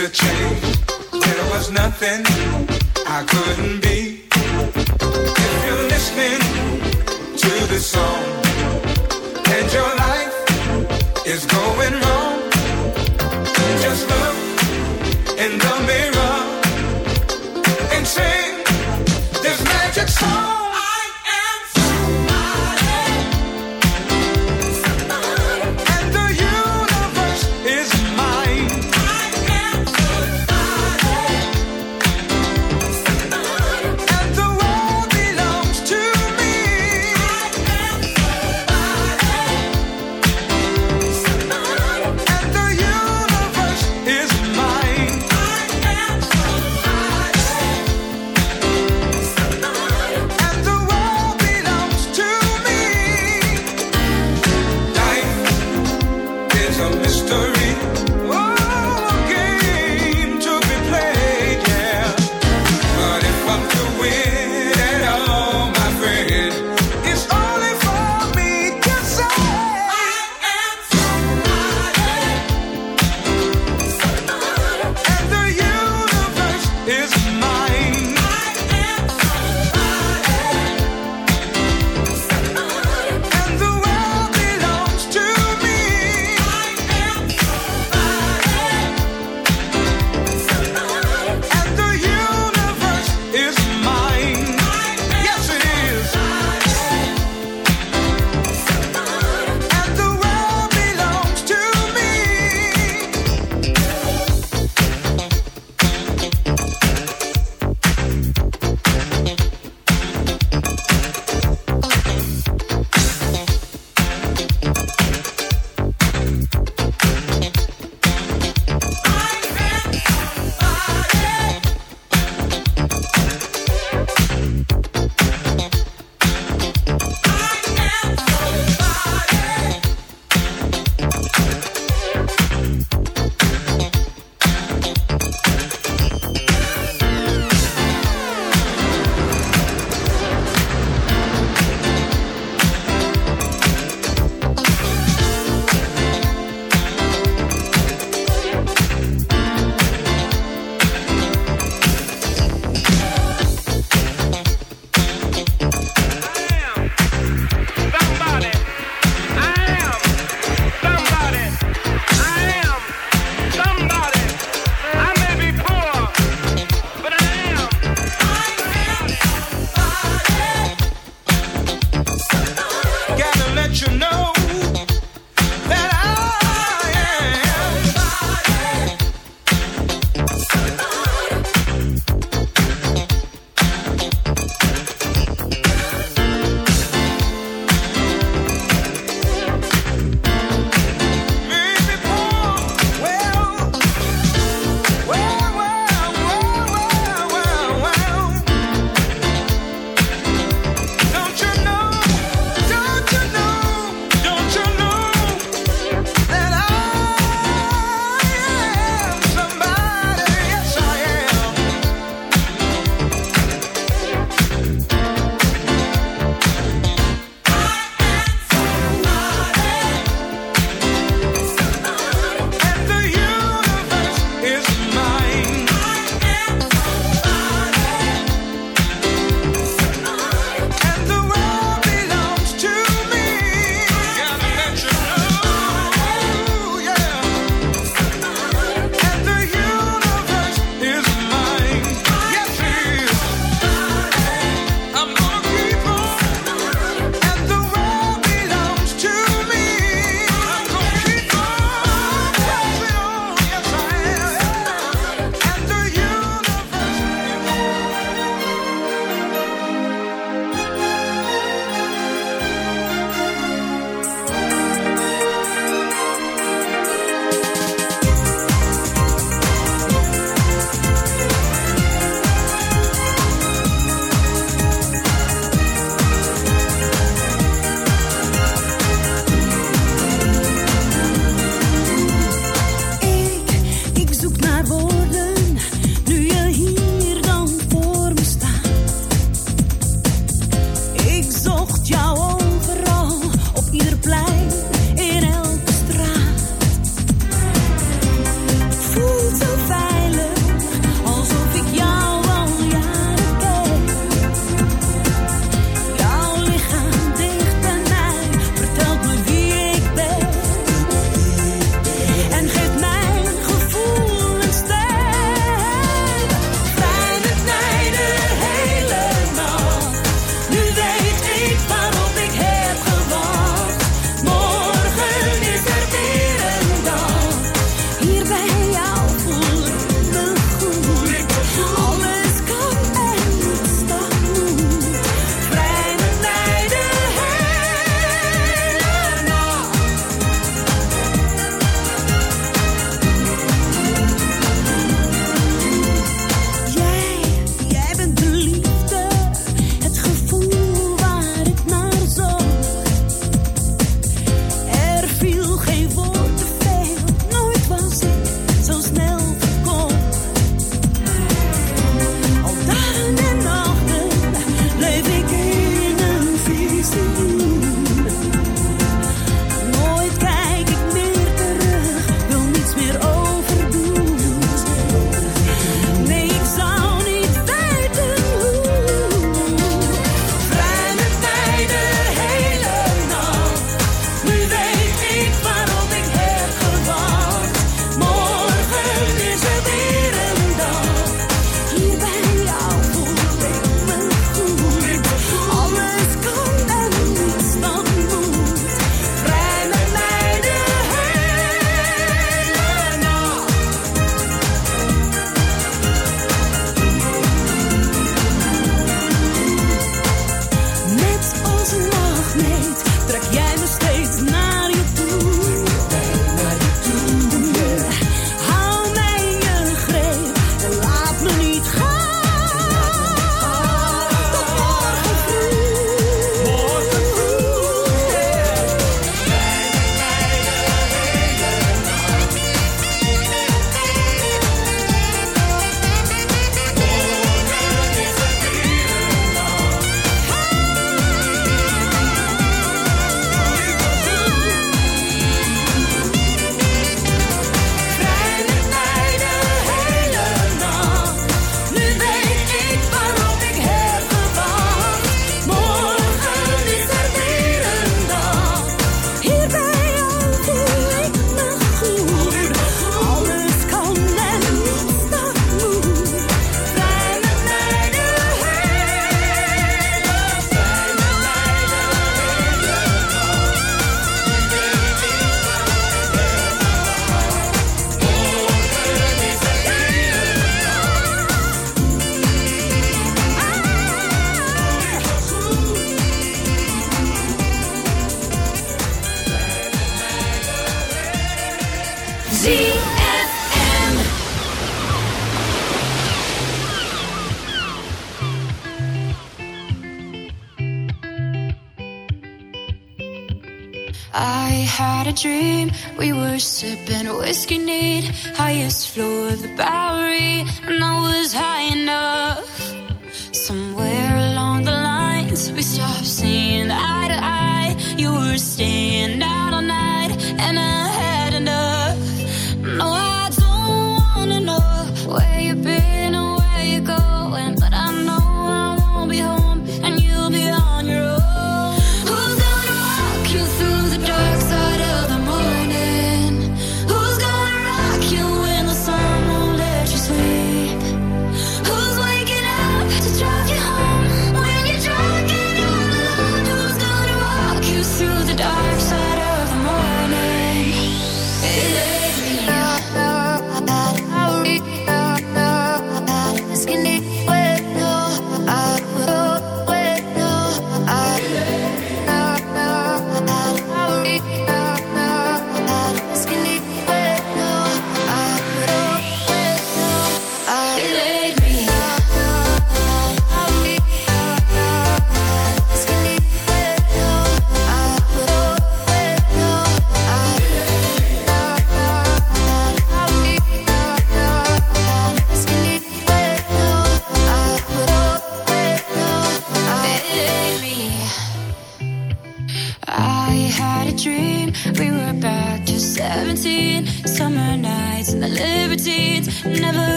To change. There was nothing I couldn't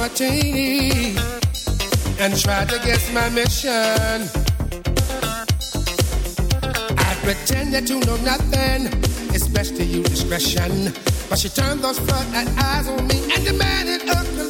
my team and tried to guess my mission. I pretended to know nothing. It's best to use discretion. But she turned those flood eyes on me and demanded a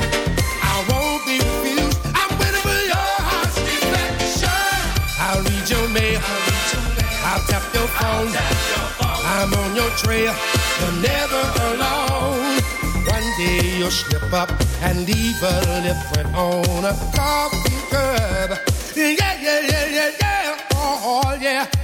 I'll tap your phone. i am on your trail. You're never alone. One day you'll slip up and leave a lip print on a coffee cup. Yeah, yeah, yeah, yeah, yeah. Oh, oh yeah.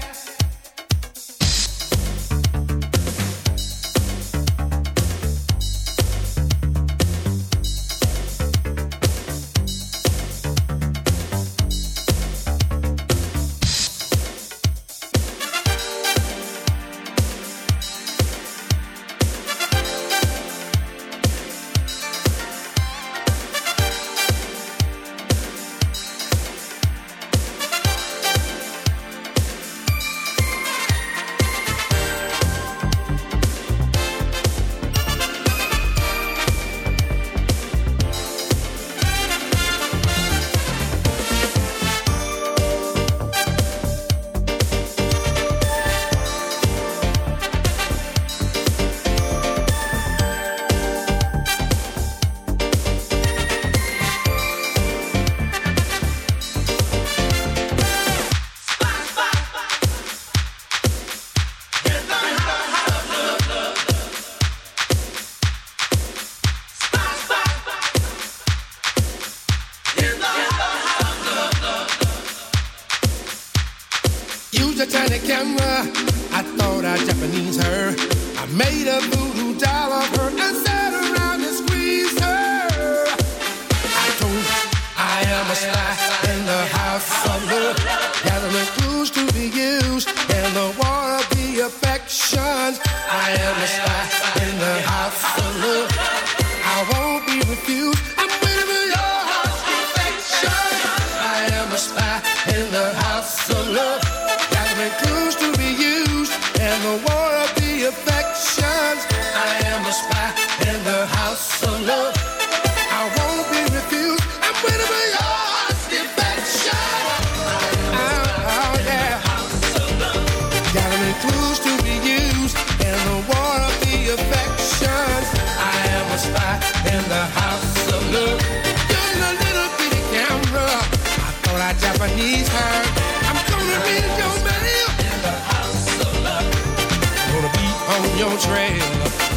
your trail.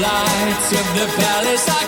lights of the palace. I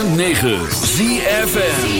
106.9 ZFM.